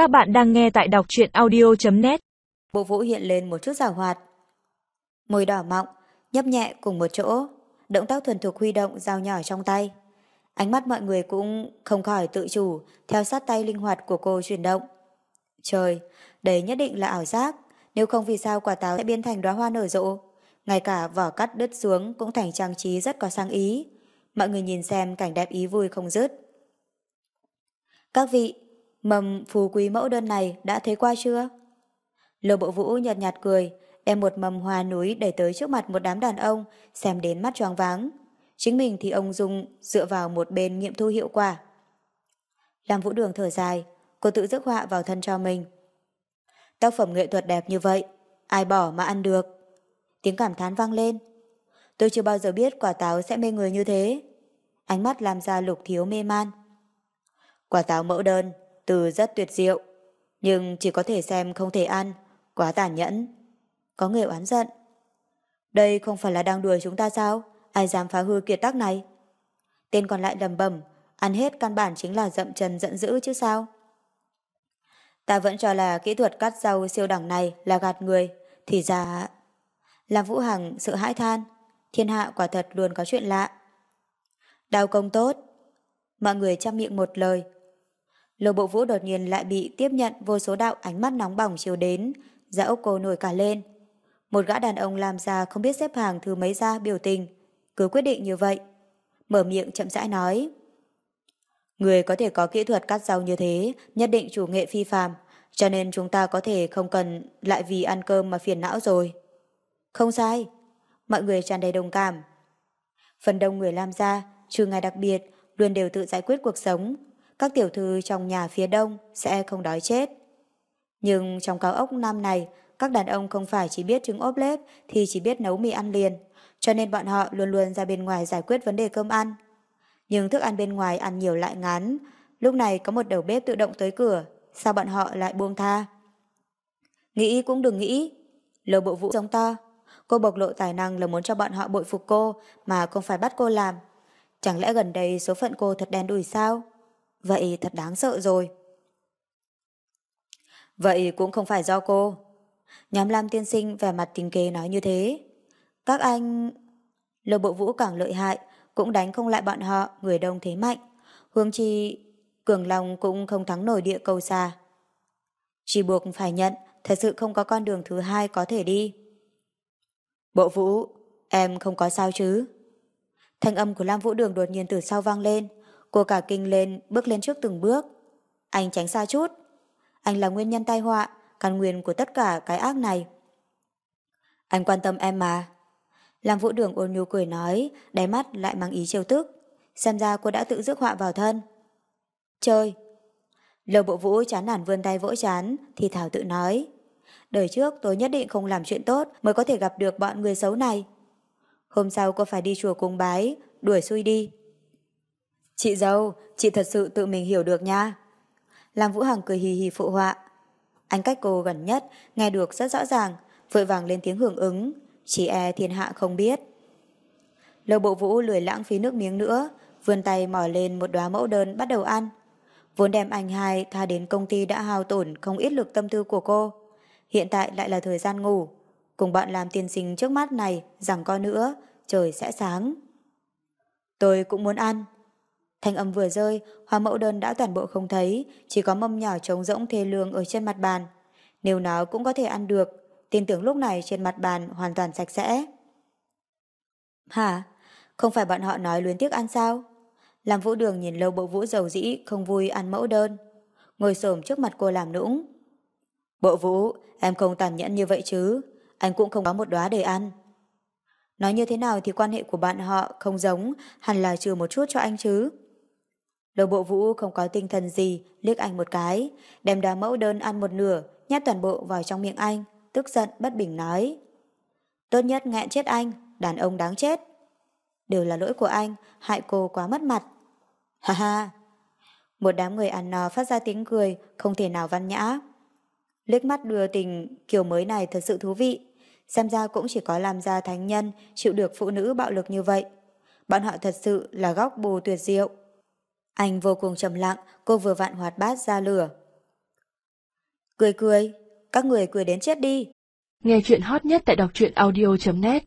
Các bạn đang nghe tại đọc truyện audio.net Bộ vũ hiện lên một chút rào hoạt. Môi đỏ mọng, nhấp nhẹ cùng một chỗ, động tác thuần thục huy động dao nhỏ trong tay. Ánh mắt mọi người cũng không khỏi tự chủ, theo sát tay linh hoạt của cô chuyển động. Trời, đấy nhất định là ảo giác, nếu không vì sao quả táo sẽ biến thành đóa hoa nở rộ. Ngay cả vỏ cắt đứt xuống cũng thành trang trí rất có sang ý. Mọi người nhìn xem cảnh đẹp ý vui không dứt. Các vị, mầm phù quý mẫu đơn này đã thấy qua chưa? Lô bộ vũ nhạt nhạt cười, đem một mầm hoa núi đẩy tới trước mặt một đám đàn ông, xem đến mắt choáng váng. Chính mình thì ông Dung dựa vào một bên nghiệm thu hiệu quả. Làm vũ đường thở dài, cô tự rước họa vào thân cho mình. Tác phẩm nghệ thuật đẹp như vậy, ai bỏ mà ăn được. Tiếng cảm thán vang lên. Tôi chưa bao giờ biết quả táo sẽ mê người như thế. Ánh mắt làm ra lục thiếu mê man. Quả táo mẫu đơn, từ rất tuyệt diệu, nhưng chỉ có thể xem không thể ăn, quá tàn nhẫn. Có người oán giận. Đây không phải là đang đùa chúng ta sao? Ai dám phá hư kiệt tác này? Tên còn lại lầm bầm ăn hết căn bản chính là dậm chân giận dữ chứ sao? Ta vẫn cho là kỹ thuật cắt rau siêu đẳng này là gạt người, thì ra... Làm Vũ Hằng sợ hãi than, thiên hạ quả thật luôn có chuyện lạ. Đào công tốt. Mọi người chăm miệng một lời, Lô bộ vũ đột nhiên lại bị tiếp nhận vô số đạo ánh mắt nóng bỏng chiều đến, da ốc cô nổi cả lên. Một gã đàn ông làm ra không biết xếp hàng thứ mấy ra biểu tình, cứ quyết định như vậy. Mở miệng chậm rãi nói. Người có thể có kỹ thuật cắt rau như thế, nhất định chủ nghệ phi phàm, cho nên chúng ta có thể không cần lại vì ăn cơm mà phiền não rồi. Không sai, mọi người tràn đầy đồng cảm. Phần đông người làm ra, trừ ngày đặc biệt, luôn đều tự giải quyết cuộc sống, các tiểu thư trong nhà phía đông sẽ không đói chết. Nhưng trong cao ốc năm này, các đàn ông không phải chỉ biết trứng ốp lết thì chỉ biết nấu mì ăn liền, cho nên bọn họ luôn luôn ra bên ngoài giải quyết vấn đề cơm ăn. Nhưng thức ăn bên ngoài ăn nhiều lại ngắn, lúc này có một đầu bếp tự động tới cửa, sao bọn họ lại buông tha? Nghĩ cũng đừng nghĩ, lầu bộ vũ giống to. Cô bộc lộ tài năng là muốn cho bọn họ bội phục cô mà không phải bắt cô làm. Chẳng lẽ gần đây số phận cô thật đen đủi sao? Vậy thật đáng sợ rồi. Vậy cũng không phải do cô. Nhóm Lam tiên sinh vẻ mặt tình kế nói như thế. Các anh... Lô bộ vũ càng lợi hại, cũng đánh không lại bọn họ, người đông thế mạnh. Hương chi... Cường Long cũng không thắng nổi địa cầu xa. Chỉ buộc phải nhận, thật sự không có con đường thứ hai có thể đi. Bộ vũ, em không có sao chứ? Thanh âm của Lam Vũ Đường đột nhiên từ sau vang lên. Cô cả kinh lên, bước lên trước từng bước. Anh tránh xa chút. Anh là nguyên nhân tai họa, căn nguyên của tất cả cái ác này. Anh quan tâm em mà. Làm vũ đường ôn nhu cười nói, đáy mắt lại mang ý trêu tức. Xem ra cô đã tự rước họa vào thân. Chơi. Lầu bộ vũ chán nản vươn tay vỗ chán, thì Thảo tự nói. Đời trước tôi nhất định không làm chuyện tốt mới có thể gặp được bọn người xấu này. Hôm sau cô phải đi chùa cung bái, đuổi xui đi. Chị dâu, chị thật sự tự mình hiểu được nha. Lam Vũ Hằng cười hì hì phụ họa. Anh cách cô gần nhất, nghe được rất rõ ràng, vội vàng lên tiếng hưởng ứng, chỉ e thiên hạ không biết. Lâu bộ vũ lười lãng phí nước miếng nữa, vươn tay mỏi lên một đóa mẫu đơn bắt đầu ăn. Vốn đem anh hai tha đến công ty đã hao tổn không ít lực tâm tư của cô. Hiện tại lại là thời gian ngủ. Cùng bạn làm tiên sinh trước mắt này, rằng coi nữa, trời sẽ sáng. Tôi cũng muốn ăn. Thanh âm vừa rơi, hoa mẫu đơn đã toàn bộ không thấy, chỉ có mâm nhỏ trống rỗng thê lương ở trên mặt bàn. Nếu nó cũng có thể ăn được, tin tưởng lúc này trên mặt bàn hoàn toàn sạch sẽ. Hả? Không phải bọn họ nói luyến tiếc ăn sao? Làm vũ đường nhìn lâu bộ vũ dầu dĩ, không vui ăn mẫu đơn. Ngồi xổm trước mặt cô làm nũng. Bộ vũ, em không tàn nhẫn như vậy chứ. Anh cũng không có một đóa để ăn. Nói như thế nào thì quan hệ của bạn họ không giống, hẳn là trừ một chút cho anh chứ. Lầu bộ vũ không có tinh thần gì, liếc anh một cái, đem đá mẫu đơn ăn một nửa, nhét toàn bộ vào trong miệng anh, tức giận bất bình nói. Tốt nhất nghẹn chết anh, đàn ông đáng chết. Đều là lỗi của anh, hại cô quá mất mặt. Ha ha! Một đám người ăn no phát ra tiếng cười, không thể nào văn nhã. Liếc mắt đưa tình kiểu mới này thật sự thú vị. Xem ra cũng chỉ có làm ra thánh nhân chịu được phụ nữ bạo lực như vậy. Bọn họ thật sự là góc bù tuyệt diệu. Anh vô cùng trầm lặng, cô vừa vặn hoạt bát ra lửa. Cười cười, các người cười đến chết đi. Nghe chuyện hot nhất tại đọc truyện audio.net